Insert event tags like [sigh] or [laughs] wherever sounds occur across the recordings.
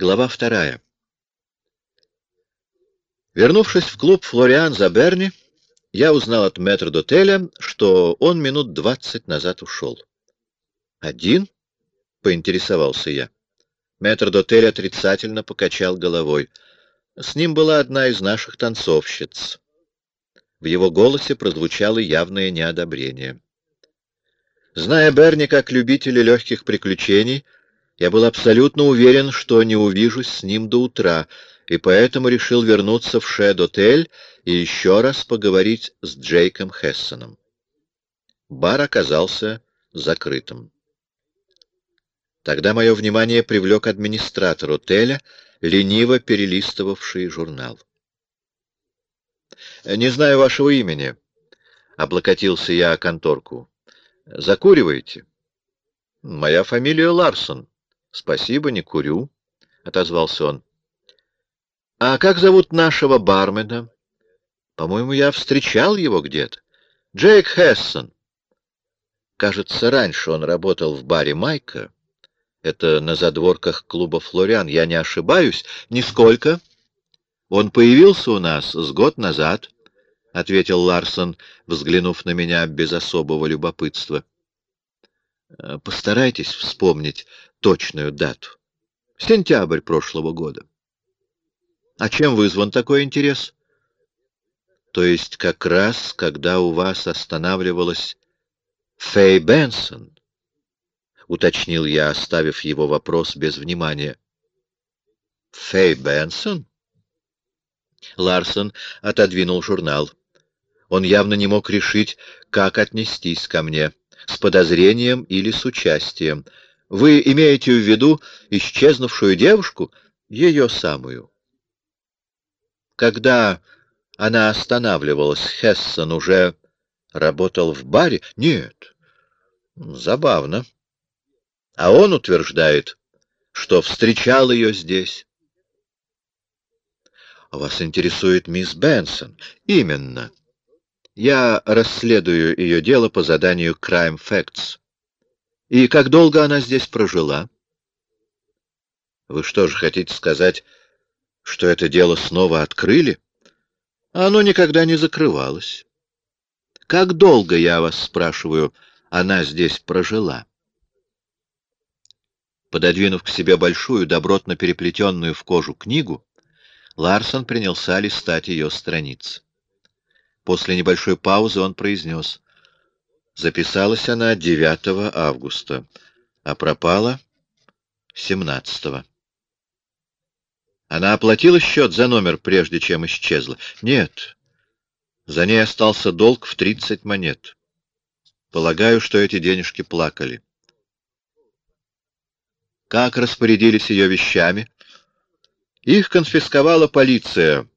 Глава вторая. Вернувшись в клуб «Флориан» за Берни, я узнал от метрдотеля, что он минут двадцать назад ушел. «Один?» — поинтересовался я. Метрдотель отрицательно покачал головой. С ним была одна из наших танцовщиц. В его голосе прозвучало явное неодобрение. Зная Берни как любителя легких приключений, я был абсолютно уверен, что не увижусь с ним до утра, и поэтому решил вернуться в Шед-отель и еще раз поговорить с Джейком Хессоном. Бар оказался закрытым. Тогда мое внимание привлек администратор отеля, лениво перелистывавший журнал. «Не знаю вашего имени», — облокотился я о конторку. «Закуриваете?» «Моя фамилия Ларсон», «Спасибо, не курю», — отозвался он. «А как зовут нашего бармена?» «По-моему, я встречал его где-то. Джейк Хессон». Кажется, раньше он работал в баре Майка. Это на задворках клуба «Флориан». Я не ошибаюсь? Нисколько. Он появился у нас с год назад, — ответил Ларсон, взглянув на меня без особого любопытства. Постарайтесь вспомнить точную дату. Сентябрь прошлого года. А чем вызван такой интерес? То есть как раз, когда у вас останавливалась Фэй Бенсон, уточнил я, оставив его вопрос без внимания. Фэй Бенсон? Ларсон отодвинул журнал. Он явно не мог решить, как отнестись ко мне, с подозрением или с участием. Вы имеете в виду исчезнувшую девушку? Ее самую. Когда она останавливалась, Хессон уже работал в баре? Нет. Забавно. А он утверждает, что встречал ее здесь. Вас интересует мисс Бенсон? Именно. Я расследую ее дело по заданию Crime Facts. И как долго она здесь прожила? Вы что же хотите сказать, что это дело снова открыли? Оно никогда не закрывалось. Как долго, я вас спрашиваю, она здесь прожила? Пододвинув к себе большую, добротно переплетенную в кожу книгу, Ларсон принялся листать ее страницы. После небольшой паузы он произнес. Записалась она 9 августа, а пропала 17. Она оплатила счет за номер, прежде чем исчезла? Нет. За ней остался долг в 30 монет. Полагаю, что эти денежки плакали. Как распорядились ее вещами? Их конфисковала полиция.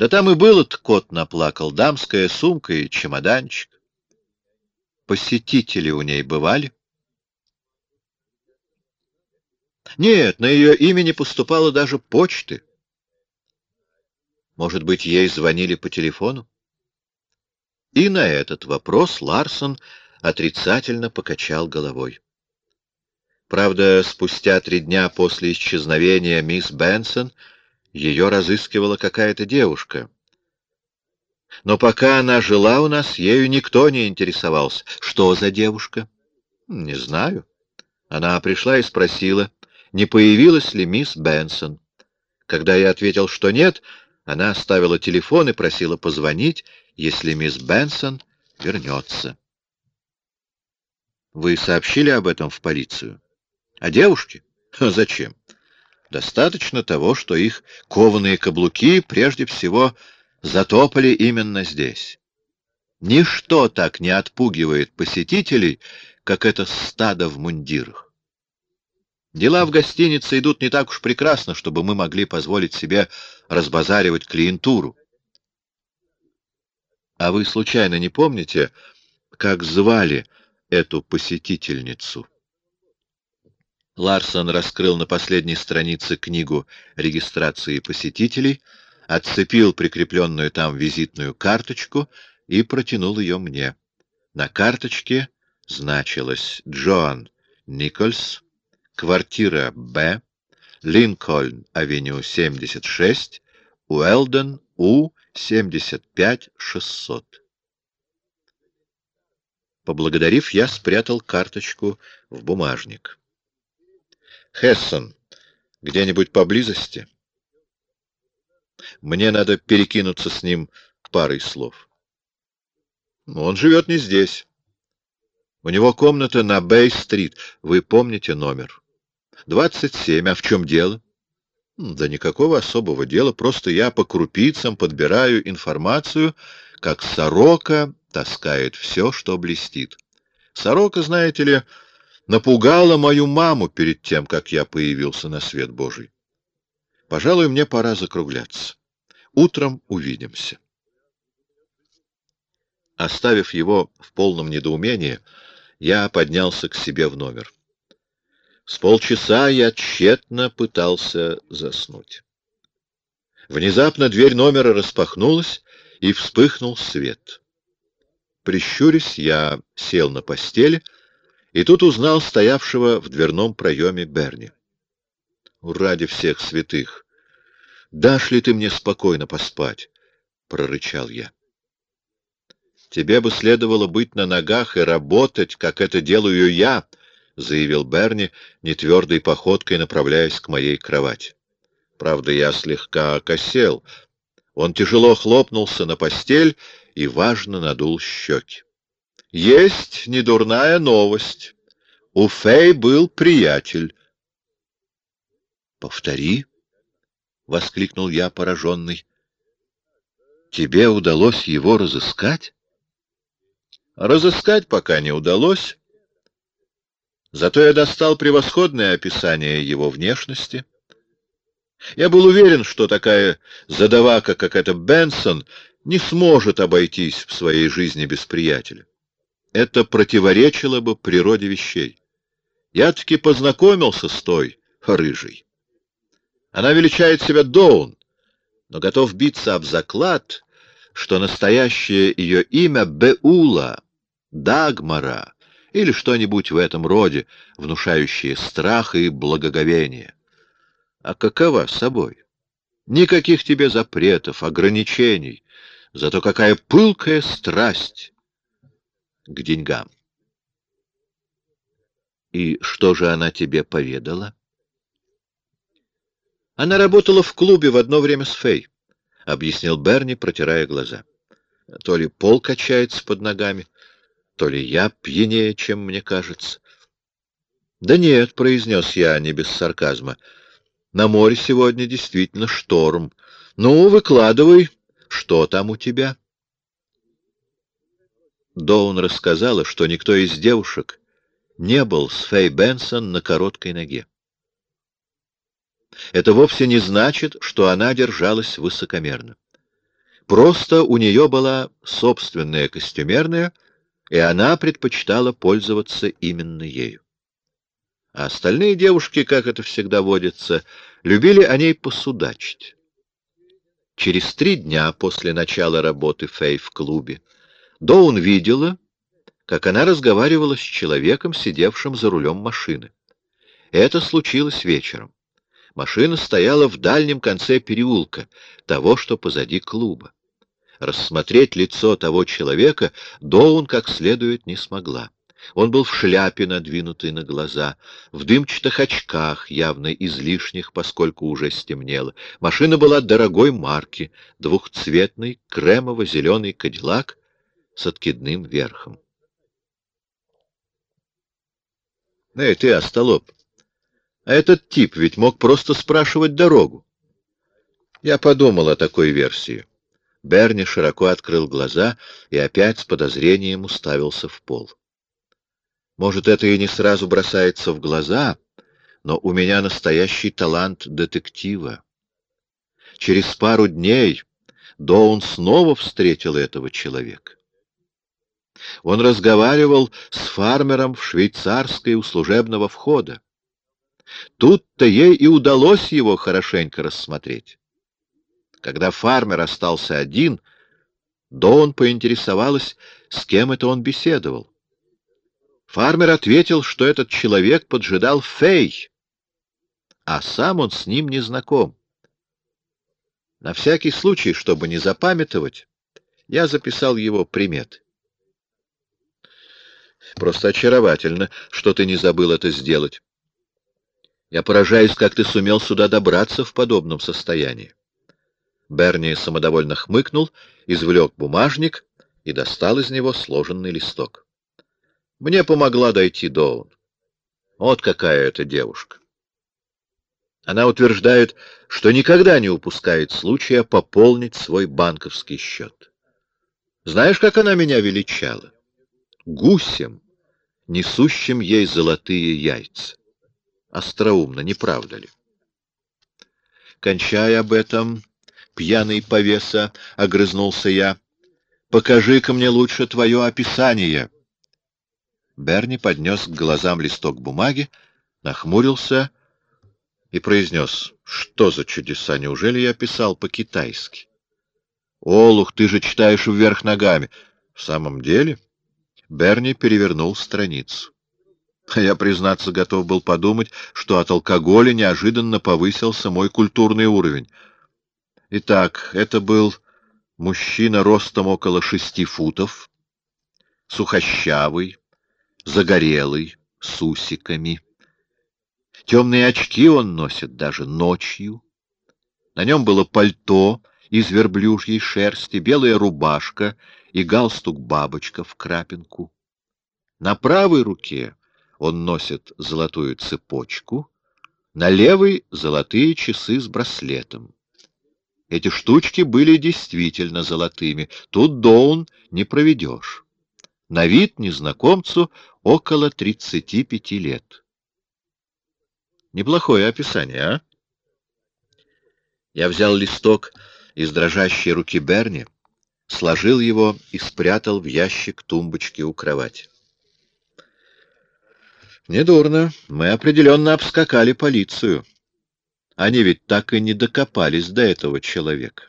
Да там и был-то кот наплакал, дамская сумка и чемоданчик. Посетители у ней бывали? Нет, на ее имя не поступало даже почты. Может быть, ей звонили по телефону? И на этот вопрос Ларсон отрицательно покачал головой. Правда, спустя три дня после исчезновения мисс Бенсон ее разыскивала какая-то девушка — но пока она жила у нас, ею никто не интересовался. Что за девушка? Не знаю. Она пришла и спросила, не появилась ли мисс Бенсон. Когда я ответил, что нет, она оставила телефон и просила позвонить, если мисс Бенсон вернется. Вы сообщили об этом в полицию? О девушке? Зачем? Достаточно того, что их кованые каблуки прежде всего затопали именно здесь. Ничто так не отпугивает посетителей, как это стадо в мундирах. Дела в гостинице идут не так уж прекрасно, чтобы мы могли позволить себе разбазаривать клиентуру. А вы случайно не помните, как звали эту посетительницу? Ларсон раскрыл на последней странице книгу регистрации посетителей — отцепил прикрепленную там визитную карточку и протянул ее мне. На карточке значилось «Джоан Никольс, квартира Б, Линкольн-авеню 76, Уэлден, У, 75-600. Поблагодарив, я спрятал карточку в бумажник. Хессон, где-нибудь поблизости? Мне надо перекинуться с ним парой слов. Он живет не здесь. У него комната на Бэй-стрит. Вы помните номер? Двадцать семь. А в чем дело? Да никакого особого дела. Просто я по крупицам подбираю информацию, как сорока таскает все, что блестит. Сорока, знаете ли, напугала мою маму перед тем, как я появился на свет Божий. Пожалуй, мне пора закругляться. Утром увидимся. Оставив его в полном недоумении, я поднялся к себе в номер. С полчаса я тщетно пытался заснуть. Внезапно дверь номера распахнулась, и вспыхнул свет. Прищурясь, я сел на постели и тут узнал стоявшего в дверном проеме Берни. «Ради всех святых! Дашь ли ты мне спокойно поспать?» — прорычал я. «Тебе бы следовало быть на ногах и работать, как это делаю я», — заявил Берни, нетвердой походкой направляясь к моей кровати. Правда, я слегка окосел. Он тяжело хлопнулся на постель и важно надул щеки. «Есть недурная новость. У Фэй был приятель». «Повтори», — воскликнул я, пораженный. «Тебе удалось его разыскать?» Разыскать пока не удалось. Зато я достал превосходное описание его внешности. Я был уверен, что такая задавака, как эта Бенсон, не сможет обойтись в своей жизни без приятеля. Это противоречило бы природе вещей. Я таки познакомился с той рыжей. Она величает себя Доун, но готов биться об заклад, что настоящее ее имя Беула, Дагмара или что-нибудь в этом роде, внушающее страх и благоговение. А какова собой? Никаких тебе запретов, ограничений, зато какая пылкая страсть к деньгам. И что же она тебе поведала? Она работала в клубе в одно время с Фей, — объяснил Берни, протирая глаза. То ли пол качается под ногами, то ли я пьянее, чем мне кажется. — Да нет, — произнес я не без сарказма, — на море сегодня действительно шторм. Ну, выкладывай, что там у тебя? Доун рассказала, что никто из девушек не был с Фэй Бенсон на короткой ноге. Это вовсе не значит, что она держалась высокомерно. Просто у нее была собственная костюмерная, и она предпочитала пользоваться именно ею. А остальные девушки, как это всегда водится, любили о ней посудачить. Через три дня после начала работы Фэй в клубе Доун видела, как она разговаривала с человеком, сидевшим за рулем машины. Это случилось вечером. Машина стояла в дальнем конце переулка, того, что позади клуба рассмотреть лицо того человека Доун как следует не смогла. Он был в шляпе, надвинутой на глаза, в дымчатых очках, явно излишних, поскольку уже стемнело. Машина была дорогой марки, двухцветный кремово-зеленый кадиллак с откидным верхом. «Эй, ты, остолоп, а этот тип ведь мог просто спрашивать дорогу». Я подумал о такой версии. Берни широко открыл глаза и опять с подозрением уставился в пол. Может, это и не сразу бросается в глаза, но у меня настоящий талант детектива. Через пару дней Доун снова встретил этого человека. Он разговаривал с фармером в швейцарской у служебного входа. Тут-то ей и удалось его хорошенько рассмотреть. Когда фармер остался один, Дон поинтересовалась, с кем это он беседовал. Фармер ответил, что этот человек поджидал Фей, а сам он с ним не знаком. На всякий случай, чтобы не запамятовать, я записал его примет. Просто очаровательно, что ты не забыл это сделать. Я поражаюсь, как ты сумел сюда добраться в подобном состоянии. Берни самодовольно хмыкнул, извлек бумажник и достал из него сложенный листок. Мне помогла дойти Доун. Вот какая это девушка. Она утверждает, что никогда не упускает случая пополнить свой банковский счет. Знаешь, как она меня величала? Гусем, несущим ей золотые яйца. Остроумно, не правда ли? Кончая об этом, пьяный повеса, — огрызнулся я, — покажи-ка мне лучше твое описание. Берни поднес к глазам листок бумаги, нахмурился и произнес, что за чудеса, неужели я писал по-китайски? Олух, ты же читаешь вверх ногами. В самом деле? Берни перевернул страницу. Я, признаться, готов был подумать, что от алкоголя неожиданно повысился мой культурный уровень. Итак, это был мужчина ростом около шести футов, сухощавый, загорелый, с усиками. Темные очки он носит даже ночью. На нем было пальто из верблюжьей шерсти, белая рубашка и галстук-бабочка в крапинку. На правой руке он носит золотую цепочку, на левой — золотые часы с браслетом. Эти штучки были действительно золотыми, тут Доун не проведешь. На вид незнакомцу около тридцати пяти лет. Неплохое описание, а? Я взял листок из дрожащей руки Берни, сложил его и спрятал в ящик тумбочки у кровати. Недурно. Мы определенно обскакали полицию. Они ведь так и не докопались до этого человека.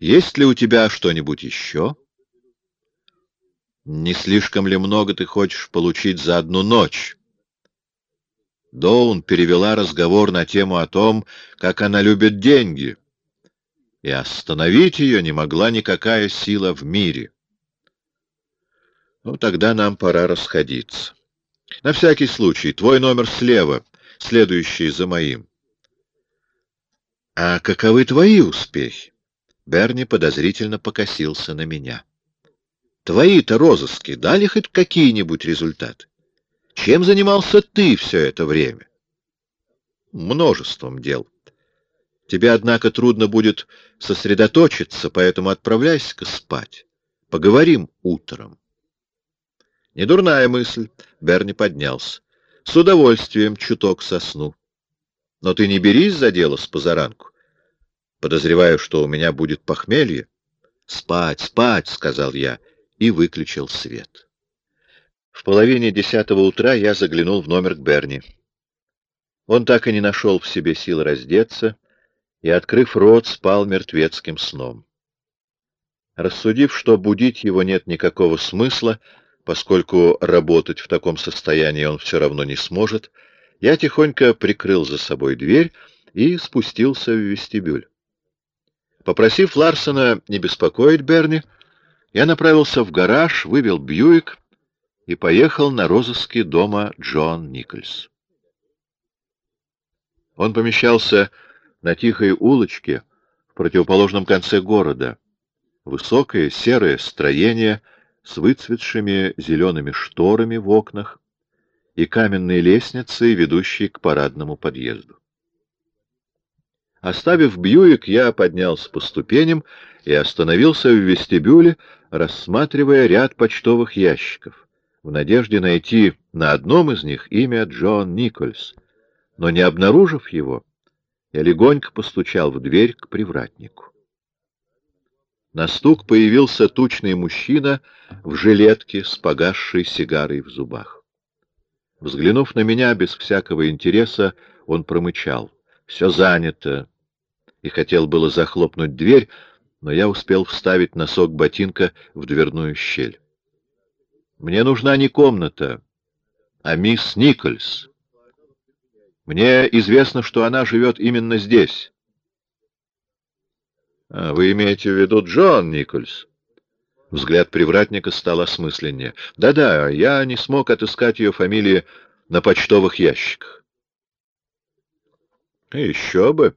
Есть ли у тебя что-нибудь еще? Не слишком ли много ты хочешь получить за одну ночь? Доун перевела разговор на тему о том, как она любит деньги, и остановить ее не могла никакая сила в мире. Ну, тогда нам пора расходиться. На всякий случай, твой номер слева, следующий за моим. — А каковы твои успехи? Берни подозрительно покосился на меня. — Твои-то розыски дали хоть какие-нибудь результаты? Чем занимался ты все это время? — Множеством дел. Тебе, однако, трудно будет сосредоточиться, поэтому отправляйся-ка спать. Поговорим утром. Недурная мысль. Берни поднялся. С удовольствием чуток сосну. Но ты не берись за дело с позаранку. Подозреваю, что у меня будет похмелье. Спать, спать, сказал я и выключил свет. В половине десятого утра я заглянул в номер к Берни. Он так и не нашел в себе сил раздеться и, открыв рот, спал мертвецким сном. Рассудив, что будить его нет никакого смысла, Поскольку работать в таком состоянии он все равно не сможет, я тихонько прикрыл за собой дверь и спустился в вестибюль. Попросив Ларсона не беспокоить Берни, я направился в гараж, вывел Бьюик и поехал на розыски дома Джон Никольс. Он помещался на тихой улочке в противоположном конце города. Высокое серое строение — с выцветшими зелеными шторами в окнах и каменной лестницей, ведущей к парадному подъезду. Оставив Бьюик, я поднялся по ступеням и остановился в вестибюле, рассматривая ряд почтовых ящиков, в надежде найти на одном из них имя Джон Никольс. Но не обнаружив его, я легонько постучал в дверь к привратнику. На стук появился тучный мужчина в жилетке с погасшей сигарой в зубах. Взглянув на меня без всякого интереса, он промычал. «Все занято!» И хотел было захлопнуть дверь, но я успел вставить носок ботинка в дверную щель. «Мне нужна не комната, а мисс Никольс». Мне известно, что она живет именно здесь. А, — Вы имеете в виду Джон Никольс? Взгляд привратника стал осмысленнее. Да — я не смог отыскать ее фамилии на почтовых ящиках. — Еще бы!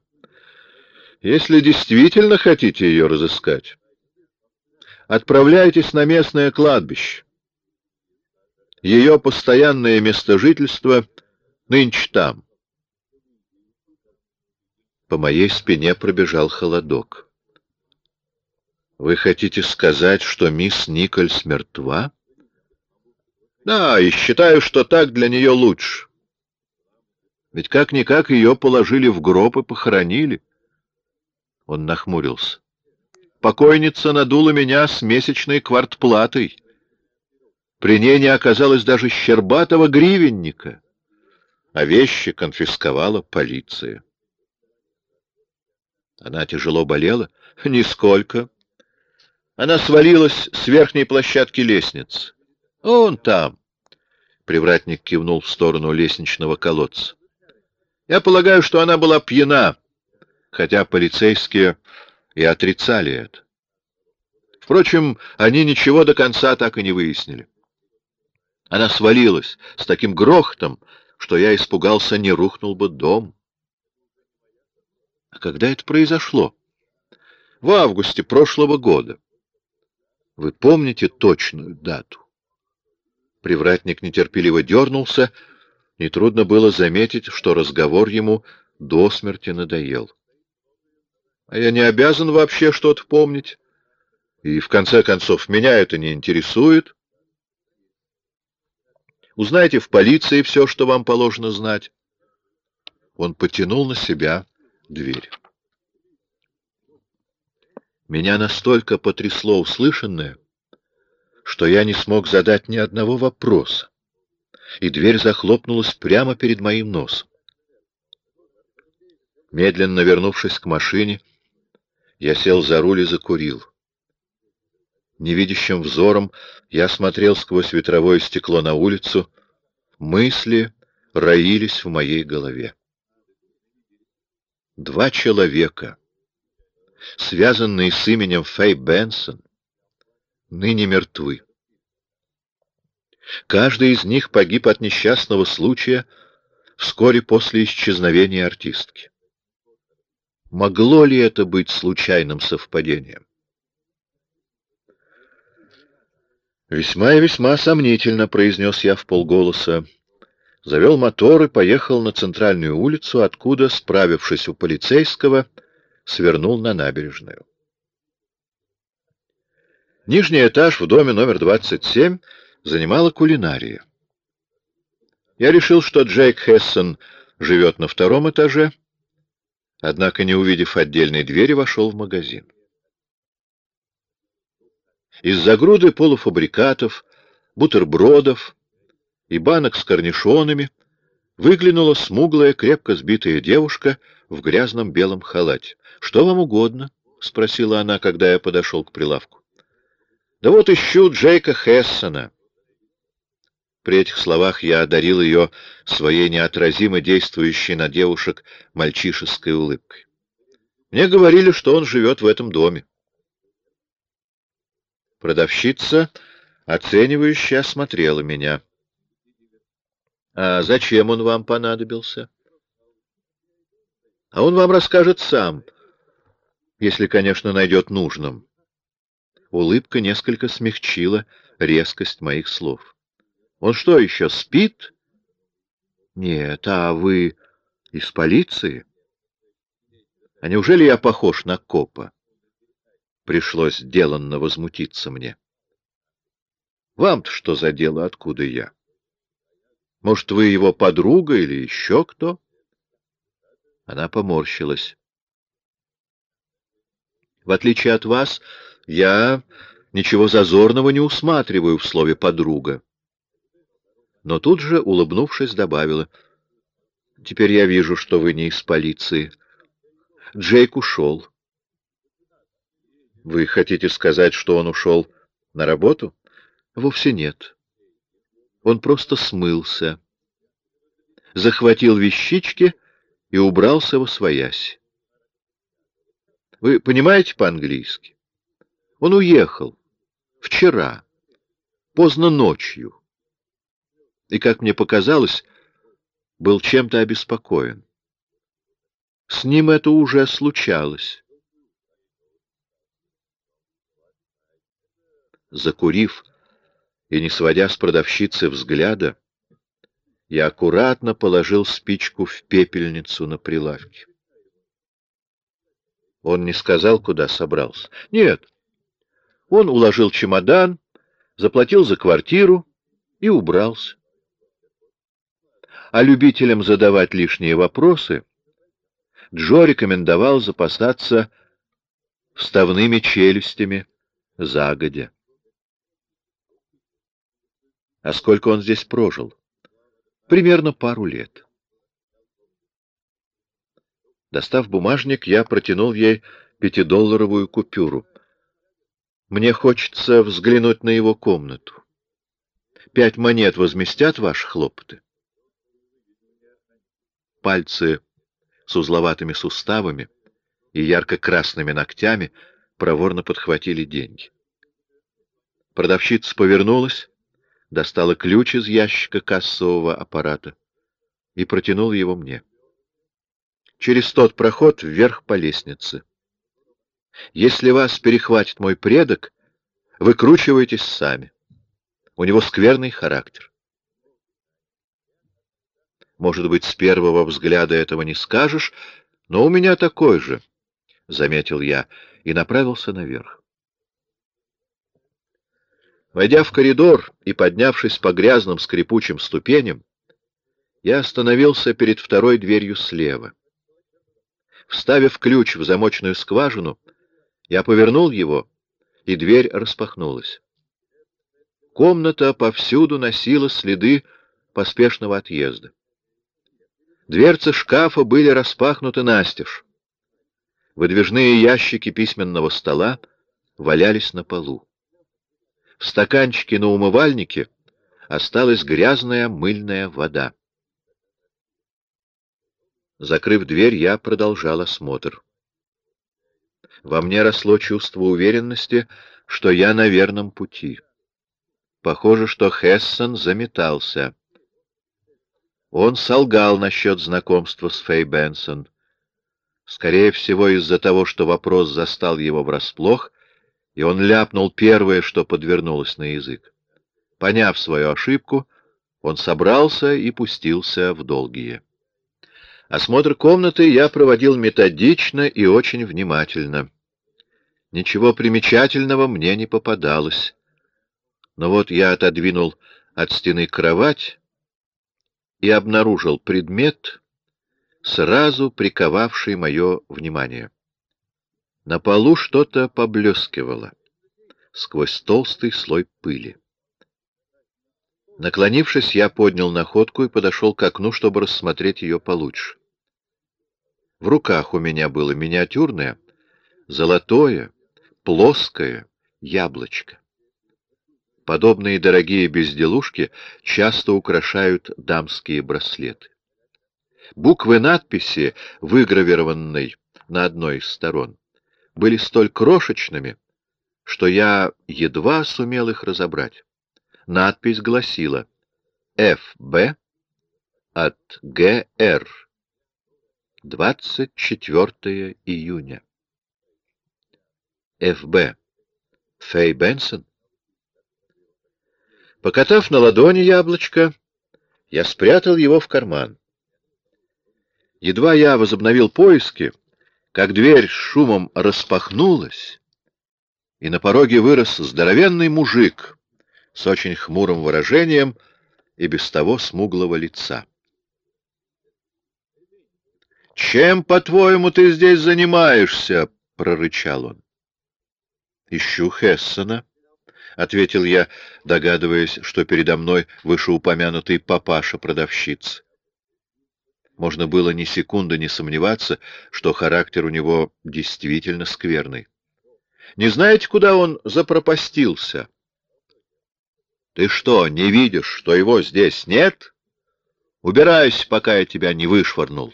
Если действительно хотите ее разыскать, отправляйтесь на местное кладбище. Ее постоянное место жительства нынче там. По моей спине пробежал холодок. Вы хотите сказать, что мисс Никольс мертва? Да, и считаю, что так для нее лучше. Ведь как-никак ее положили в гроб и похоронили. Он нахмурился. Покойница надула меня с месячной квартплатой. При ней не оказалось даже щербатого гривенника, а вещи конфисковала полиция. Она тяжело болела? [laughs] Нисколько. Она свалилась с верхней площадки лестницы. Он там. Привратник кивнул в сторону лестничного колодца. Я полагаю, что она была пьяна хотя полицейские и отрицали это. Впрочем, они ничего до конца так и не выяснили. Она свалилась с таким грохотом, что я испугался, не рухнул бы дом. А когда это произошло? В августе прошлого года. Вы помните точную дату? Привратник нетерпеливо дернулся, нетрудно было заметить, что разговор ему до смерти надоел. А я не обязан вообще что-то помнить. И, в конце концов, меня это не интересует. Узнайте в полиции все, что вам положено знать. Он потянул на себя дверь. Меня настолько потрясло услышанное, что я не смог задать ни одного вопроса, и дверь захлопнулась прямо перед моим носом. Медленно вернувшись к машине, я сел за руль и закурил. Невидящим взором я смотрел сквозь ветровое стекло на улицу. Мысли роились в моей голове. Два человека, связанные с именем Фэй Бенсон, ныне мертвы. Каждый из них погиб от несчастного случая вскоре после исчезновения артистки. Могло ли это быть случайным совпадением? «Весьма и весьма сомнительно», — произнес я в полголоса. Завел мотор и поехал на центральную улицу, откуда, справившись у полицейского, свернул на набережную. Нижний этаж в доме номер 27 занимала кулинария. Я решил, что Джейк Хессон живет на втором этаже, однако, не увидев отдельной двери, вошел в магазин. Из-за груды полуфабрикатов, бутербродов и банок с корнишонами выглянула смуглая, крепко сбитая девушка в грязном белом халате. — Что вам угодно? — спросила она, когда я подошел к прилавку. — Да вот ищу Джейка Хессона. При этих словах я одарил ее своей неотразимо действующей на девушек мальчишеской улыбкой. Мне говорили, что он живет в этом доме. Продавщица, оценивающе осмотрела меня. — А зачем он вам понадобился? — А он вам расскажет сам, если, конечно, найдет нужным. Улыбка несколько смягчила резкость моих слов. Он что, еще спит? Нет, а вы из полиции? А неужели я похож на копа? Пришлось деланно возмутиться мне. Вам-то что за дело, откуда я? Может, вы его подруга или еще кто? Она поморщилась. В отличие от вас, я ничего зазорного не усматриваю в слове «подруга» но тут же, улыбнувшись, добавила. — Теперь я вижу, что вы не из полиции. Джейк ушел. — Вы хотите сказать, что он ушел на работу? — Вовсе нет. Он просто смылся. захватил вещички и убрался во своясь. Вы понимаете по-английски? Он уехал вчера, поздно ночью, и, как мне показалось, был чем-то обеспокоен. С ним это уже случалось. Закурив и не сводя с продавщицы взгляда, я аккуратно положил спичку в пепельницу на прилавке. Он не сказал, куда собрался. Нет. Он уложил чемодан, заплатил за квартиру и убрался. А любителям задавать лишние вопросы Джо рекомендовал запасаться вставными челюстями загодя. А сколько он здесь прожил? Примерно пару лет. Достав бумажник, я протянул ей пятидолларовую купюру. Мне хочется взглянуть на его комнату. Пять монет возместят ваши хлопоты? Пальцы с узловатыми суставами и ярко-красными ногтями проворно подхватили деньги. Продавщица повернулась, достала ключ из ящика кассового аппарата и протянула его мне. Через тот проход вверх по лестнице. Если вас перехватит мой предок, выкручивайтесь сами. У него скверный характер. Может быть, с первого взгляда этого не скажешь, но у меня такой же, — заметил я и направился наверх. Войдя в коридор и поднявшись по грязным скрипучим ступеням, я остановился перед второй дверью слева. Вставив ключ в замочную скважину, я повернул его, и дверь распахнулась. Комната повсюду носила следы поспешного отъезда. Дверцы шкафа были распахнуты настежь. Выдвижные ящики письменного стола валялись на полу. В стаканчике на умывальнике осталась грязная мыльная вода. Закрыв дверь, я продолжал осмотр. Во мне росло чувство уверенности, что я на верном пути. Похоже, что Хессон заметался. Он солгал насчет знакомства с Фэй Бенсон. Скорее всего, из-за того, что вопрос застал его врасплох, и он ляпнул первое, что подвернулось на язык. Поняв свою ошибку, он собрался и пустился в долгие. Осмотр комнаты я проводил методично и очень внимательно. Ничего примечательного мне не попадалось. Но вот я отодвинул от стены кровать, и обнаружил предмет, сразу приковавший мое внимание. На полу что-то поблескивало сквозь толстый слой пыли. Наклонившись, я поднял находку и подошел к окну, чтобы рассмотреть ее получше. В руках у меня было миниатюрное, золотое, плоское яблочко. Подобные дорогие безделушки часто украшают дамские браслеты. Буквы надписи, выгравированной на одной из сторон, были столь крошечными, что я едва сумел их разобрать. Надпись гласила «ФБ от ГР. 24 июня». ФБ. Фэй Бенсон? Покатав на ладони яблочко, я спрятал его в карман. Едва я возобновил поиски, как дверь с шумом распахнулась, и на пороге вырос здоровенный мужик с очень хмурым выражением и без того смуглого лица. «Чем, по-твоему, ты здесь занимаешься?» — прорычал он. «Ищу Хессона», — ответил я, догадываясь, что передо мной вышеупомянутый папаша продавщиц. Можно было ни секунды не сомневаться, что характер у него действительно скверный. Не знаете, куда он запропастился? Ты что, не видишь, что его здесь нет? Убирайся, пока я тебя не вышвырнул.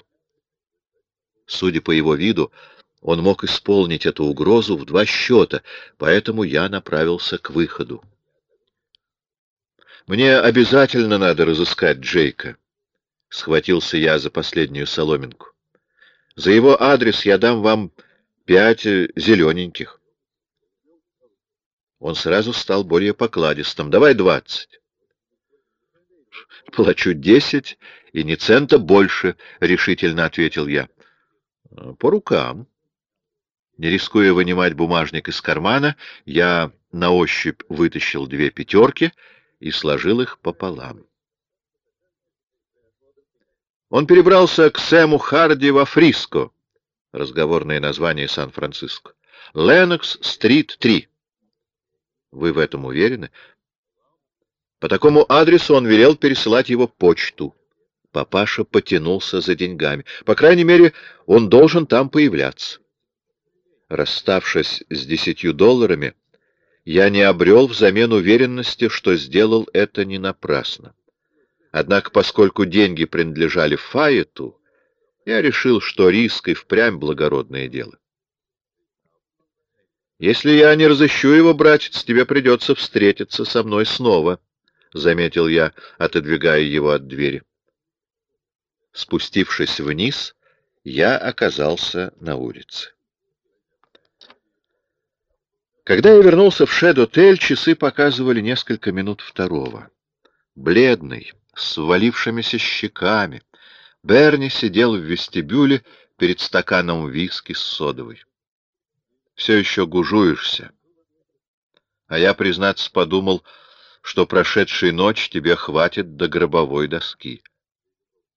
Судя по его виду, он мог исполнить эту угрозу в два счета, поэтому я направился к выходу. «Мне обязательно надо разыскать Джейка», — схватился я за последнюю соломинку. «За его адрес я дам вам пять э, зелененьких». Он сразу стал более покладистым. «Давай двадцать». «Плачу десять, и ни цента больше», — решительно ответил я. «По рукам». Не рискуя вынимать бумажник из кармана, я на ощупь вытащил две пятерки — и сложил их пополам. Он перебрался к Сэму Харди во Фриско, разговорное название Сан-Франциско. Ленокс-стрит 3. Вы в этом уверены? По такому адресу он велел пересылать его почту. Папаша потянулся за деньгами. По крайней мере, он должен там появляться. Расставшись с десятью долларами, я не обрел взамен уверенности, что сделал это не напрасно. Однако, поскольку деньги принадлежали Фаету, я решил, что риск и впрямь благородное дело. «Если я не разыщу его, братец, тебе придется встретиться со мной снова», — заметил я, отодвигая его от двери. Спустившись вниз, я оказался на улице. Когда я вернулся в Шед-отель, часы показывали несколько минут второго. Бледный, с валившимися щеками, Берни сидел в вестибюле перед стаканом виски с содовой. «Все еще гужуешься. А я, признаться, подумал, что прошедшей ночь тебе хватит до гробовой доски».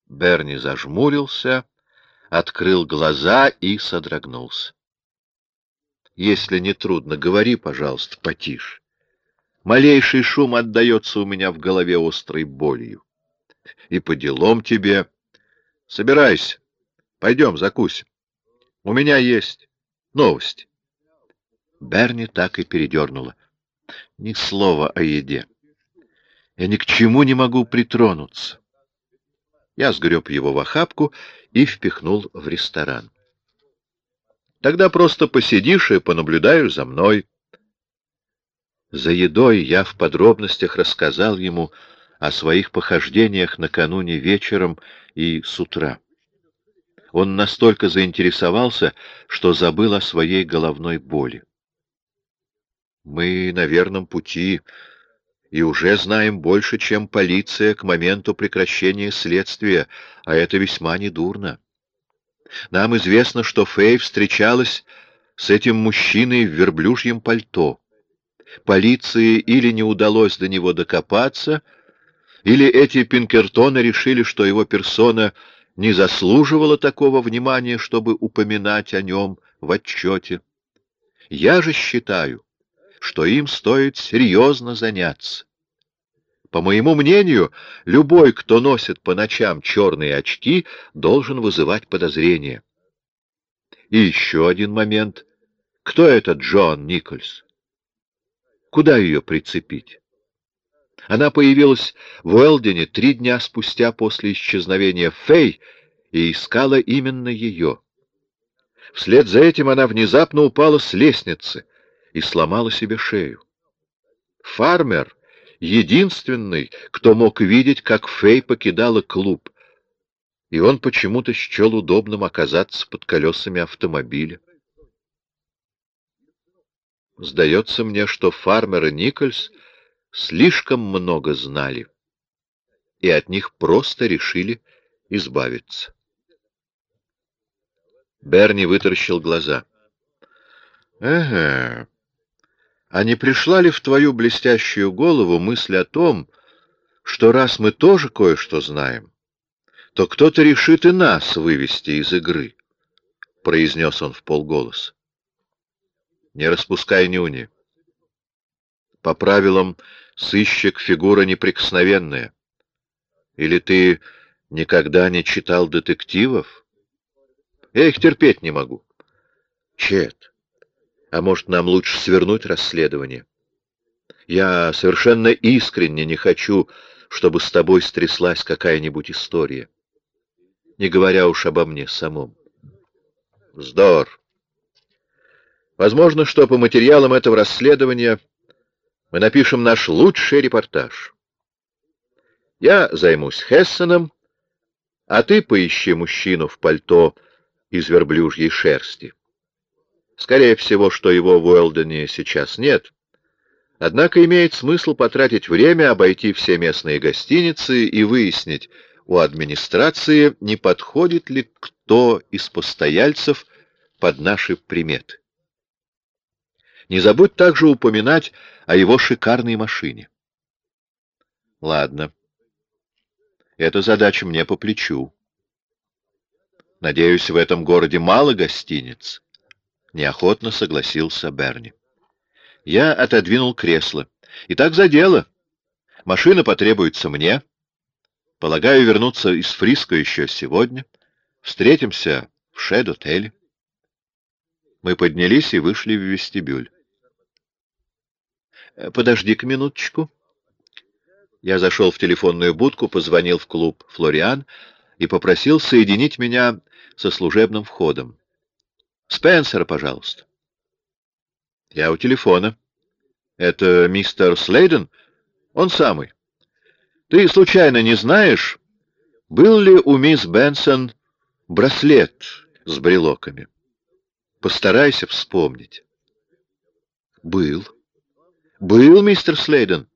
Берни зажмурился, открыл глаза и содрогнулся. Если не трудно, говори, пожалуйста, потише. Малейший шум отдается у меня в голове острой болью. И по делам тебе. Собирайся. Пойдем, закусим. У меня есть новости. Берни так и передернула. Ни слова о еде. Я ни к чему не могу притронуться. Я сгреб его в охапку и впихнул в ресторан. Тогда просто посидишь и понаблюдаешь за мной. За едой я в подробностях рассказал ему о своих похождениях накануне вечером и с утра. Он настолько заинтересовался, что забыл о своей головной боли. Мы на верном пути и уже знаем больше, чем полиция к моменту прекращения следствия, а это весьма недурно. Нам известно, что Фэй встречалась с этим мужчиной в верблюжьем пальто. Полиции или не удалось до него докопаться, или эти Пинкертоны решили, что его персона не заслуживала такого внимания, чтобы упоминать о нем в отчете. Я же считаю, что им стоит серьезно заняться. По моему мнению, любой, кто носит по ночам черные очки, должен вызывать подозрение. И еще один момент. Кто этот Джон Никольс? Куда ее прицепить? Она появилась в Уэлдене три дня спустя после исчезновения Фэй и искала именно ее. Вслед за этим она внезапно упала с лестницы и сломала себе шею. Фармер единственный, кто мог видеть, как Фэй покидала клуб, и он почему-то счел удобным оказаться под колесами автомобиля. Сдается мне, что фармер и Никольс слишком много знали, и от них просто решили избавиться. Берни вытаращил глаза. — Ага, а не пришла ли в твою блестящую голову мысль о том, что раз мы тоже кое-что знаем, то кто-то решит и нас вывести из игры? — произнес он в полголоса. — Не распускай нюни. По правилам, сыщик — фигура неприкосновенная. Или ты никогда не читал детективов? Я их терпеть не могу. Чет, а может, нам лучше свернуть расследование? Я совершенно искренне не хочу, чтобы с тобой стряслась какая-нибудь история, не говоря уж обо мне самом. Вздор. Возможно, что по материалам этого расследования мы напишем наш лучший репортаж. Я займусь Хессеном, а ты поищи мужчину в пальто из верблюжьей шерсти. Скорее всего, что его в Уэлдене сейчас нет. Однако имеет смысл потратить время, обойти все местные гостиницы и выяснить у администрации, не подходит ли кто из постояльцев под наши приметы. Не забудь также упоминать о его шикарной машине. Ладно. Эта задача мне по плечу. Надеюсь, в этом городе мало гостиниц. Неохотно согласился Берни. Я отодвинул кресло. Итак, за дело. Машина потребуется мне. Полагаю, вернуться из Фриска еще сегодня. Встретимся в Шед-отеле. Мы поднялись и вышли в вестибюль. «Подожди-ка минуточку». Я зашел в телефонную будку, позвонил в клуб «Флориан» и попросил соединить меня со служебным входом. «Спенсера, пожалуйста». «Я у телефона». «Это мистер Слейден?» «Он самый». «Ты случайно не знаешь, был ли у мисс Бенсон браслет с брелоками?» «Постарайся вспомнить». «Был». «Был, мистер Слейден.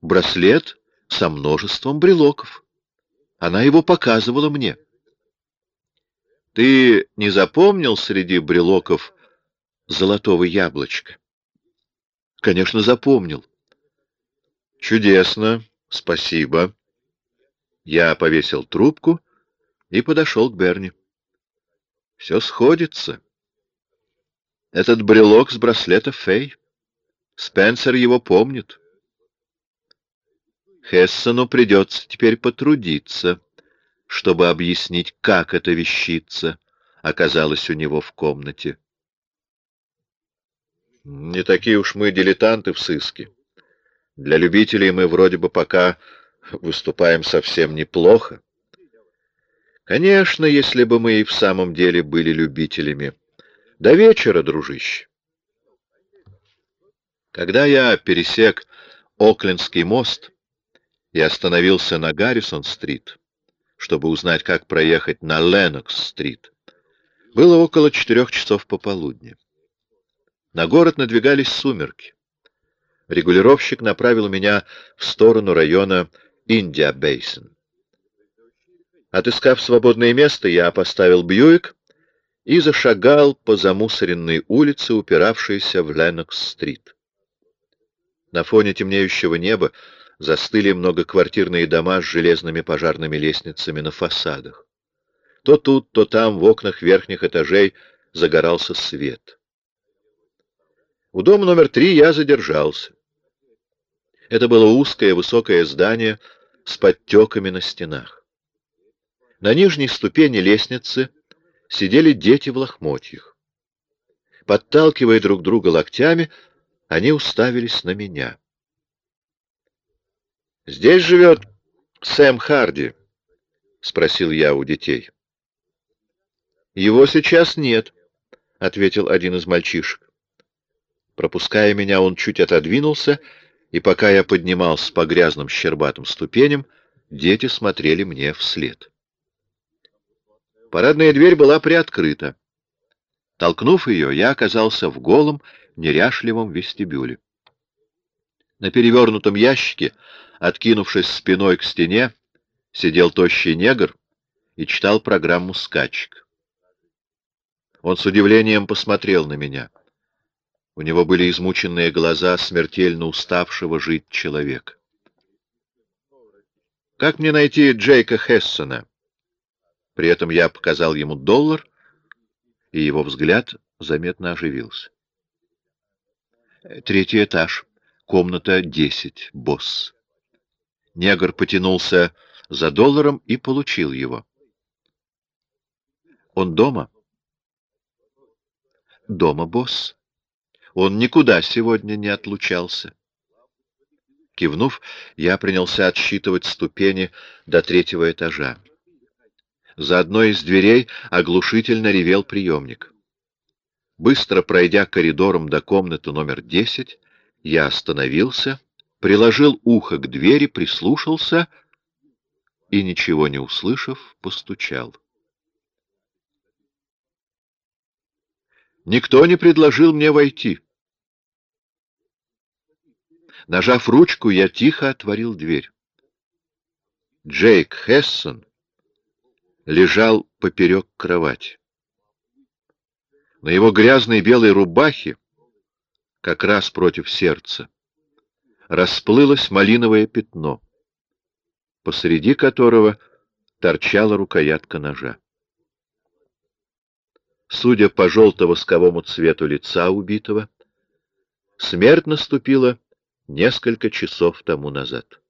Браслет со множеством брелоков». Она его показывала мне. Ты не запомнил среди брелоков золотого яблочка? Конечно, запомнил. Чудесно, спасибо. Я повесил трубку и подошел к Берни. Все сходится. Этот брелок с браслета Фей. Спенсер его помнит. Хессону придется теперь потрудиться, чтобы объяснить, как эта вещица оказалась у него в комнате. Не такие уж мы дилетанты в сыске. Для любителей мы вроде бы пока выступаем совсем неплохо. Конечно, если бы мы и в самом деле были любителями. До вечера, дружище. Когда я пересек Оклендский мост, и остановился на Гаррисон-стрит, чтобы узнать, как проехать на Ленокс-стрит. Было около четырех часов пополудни. На город надвигались сумерки. Регулировщик направил меня в сторону района Индия-Бейсен. Отыскав свободное место, я поставил Бьюик и зашагал по замусоренной улице, упиравшейся в Ленокс-стрит. На фоне темнеющего неба застыли многоквартирные дома с железными пожарными лестницами на фасадах. То тут, то там в окнах верхних этажей загорался свет. У дома номер три я задержался. Это было узкое высокое здание с подтеками на стенах. На нижней ступени лестницы сидели дети в лохмотьях. Подталкивая друг друга локтями, они уставились на меня. «Здесь живет Сэм Харди?» — спросил я у детей. «Его сейчас нет», — ответил один из мальчишек. Пропуская меня, он чуть отодвинулся, и пока я поднимался по грязным щербатым ступеням, дети смотрели мне вслед. Парадная дверь была приоткрыта. Толкнув ее, я оказался в голом, неряшливом вестибюле. На перевернутом ящике Откинувшись спиной к стене, сидел тощий негр и читал программу «Скачек». Он с удивлением посмотрел на меня. У него были измученные глаза смертельно уставшего жить человека. «Как мне найти Джейка Хессона?» При этом я показал ему доллар, и его взгляд заметно оживился. «Третий этаж, комната десять, босс». Негр потянулся за долларом и получил его. «Он дома?» «Дома, босс. Он никуда сегодня не отлучался». Кивнув, я принялся отсчитывать ступени до третьего этажа. За одной из дверей оглушительно ревел приемник. Быстро пройдя коридором до комнаты номер десять, я остановился, приложил ухо к двери, прислушался и, ничего не услышав, постучал. Никто не предложил мне войти. Нажав ручку, я тихо отворил дверь. Джейк Хессон лежал поперек кровати. На его грязной белой рубахе, как раз против сердца, расплылось малиновое пятно, посреди которого торчала рукоятка ножа. Судя по желто-восковому цвету лица убитого, смерть наступила несколько часов тому назад.